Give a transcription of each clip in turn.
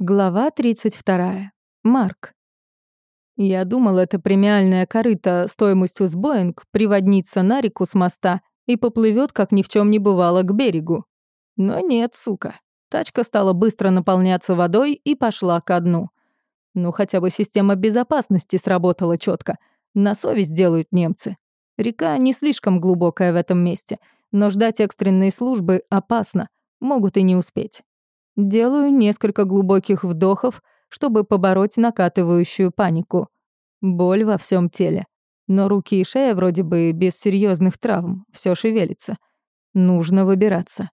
Глава 32. Марк. Я думал, это премиальная корыта стоимостью с Боинг приводнится на реку с моста и поплывет, как ни в чем не бывало, к берегу. Но нет, сука. Тачка стала быстро наполняться водой и пошла ко дну. Ну, хотя бы система безопасности сработала четко. На совесть делают немцы. Река не слишком глубокая в этом месте, но ждать экстренной службы опасно, могут и не успеть. Делаю несколько глубоких вдохов, чтобы побороть накатывающую панику. Боль во всем теле. Но руки и шея вроде бы без серьезных травм, все шевелится. Нужно выбираться.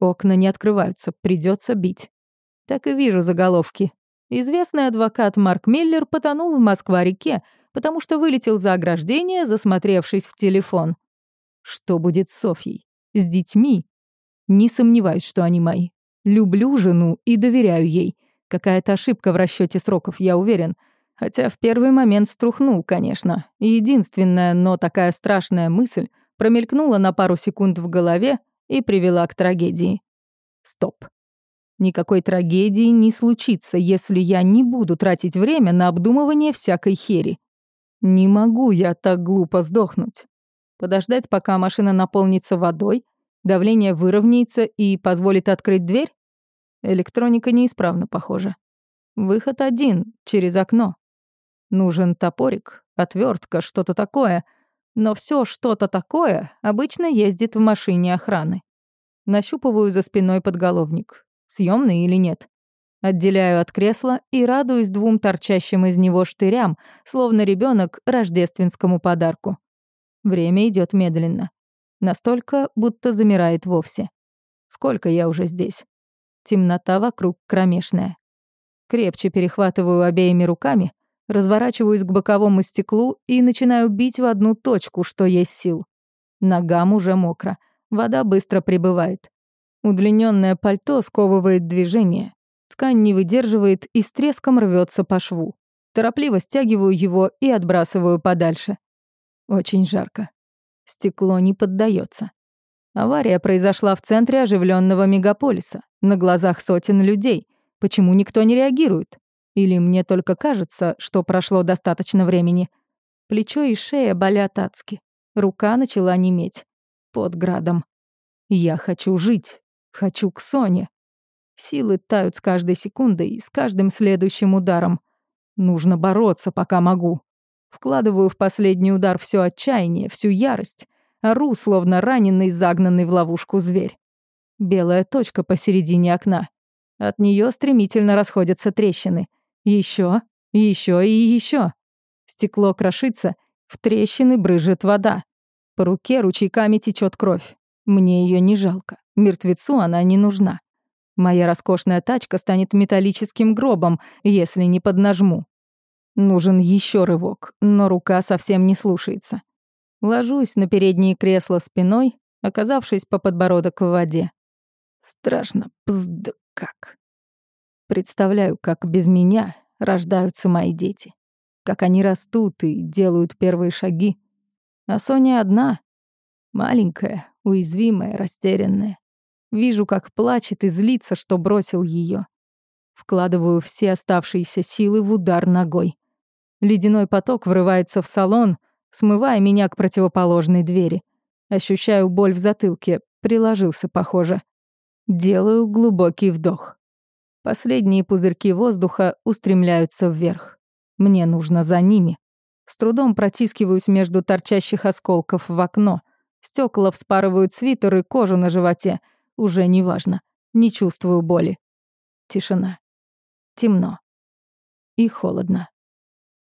Окна не открываются, придется бить. Так и вижу заголовки. Известный адвокат Марк Миллер потонул в Москва-реке, потому что вылетел за ограждение, засмотревшись в телефон. Что будет с Софьей? С детьми? Не сомневаюсь, что они мои. Люблю жену и доверяю ей. Какая-то ошибка в расчете сроков, я уверен. Хотя в первый момент струхнул, конечно. Единственная, но такая страшная мысль промелькнула на пару секунд в голове и привела к трагедии. Стоп. Никакой трагедии не случится, если я не буду тратить время на обдумывание всякой хери. Не могу я так глупо сдохнуть. Подождать, пока машина наполнится водой, Давление выровняется и позволит открыть дверь? Электроника неисправна, похоже. Выход один, через окно. Нужен топорик, отвертка, что-то такое. Но все что-то такое обычно ездит в машине охраны. Нащупываю за спиной подголовник. Съемный или нет? Отделяю от кресла и радуюсь двум торчащим из него штырям, словно ребенок рождественскому подарку. Время идет медленно. Настолько, будто замирает вовсе. Сколько я уже здесь? Темнота вокруг кромешная. Крепче перехватываю обеими руками, разворачиваюсь к боковому стеклу и начинаю бить в одну точку, что есть сил. Ногам уже мокро, вода быстро прибывает. Удлиненное пальто сковывает движение. Ткань не выдерживает и с треском рвется по шву. Торопливо стягиваю его и отбрасываю подальше. Очень жарко. Стекло не поддается. Авария произошла в центре оживленного мегаполиса, на глазах сотен людей. Почему никто не реагирует? Или мне только кажется, что прошло достаточно времени? Плечо и шея болят адски. Рука начала неметь. Под градом. Я хочу жить. Хочу к Соне. Силы тают с каждой секундой, с каждым следующим ударом. Нужно бороться, пока могу. Вкладываю в последний удар все отчаяние, всю ярость. Ору, словно раненый, загнанный в ловушку зверь. Белая точка посередине окна. От нее стремительно расходятся трещины. Еще, еще и еще. Стекло крошится, в трещины брызжет вода. По руке ручейками течет кровь. Мне ее не жалко. Мертвецу она не нужна. Моя роскошная тачка станет металлическим гробом, если не поднажму. Нужен еще рывок, но рука совсем не слушается. Ложусь на переднее кресло спиной, оказавшись по подбородок в воде. Страшно, пзд как. Представляю, как без меня рождаются мои дети. Как они растут и делают первые шаги. А Соня одна. Маленькая, уязвимая, растерянная. Вижу, как плачет и злится, что бросил ее. Вкладываю все оставшиеся силы в удар ногой. Ледяной поток врывается в салон, смывая меня к противоположной двери. Ощущаю боль в затылке, приложился, похоже. Делаю глубокий вдох. Последние пузырьки воздуха устремляются вверх. Мне нужно за ними. С трудом протискиваюсь между торчащих осколков в окно. Стекла вспарывают свитер и кожу на животе. Уже не важно. Не чувствую боли. Тишина. Темно. И холодно.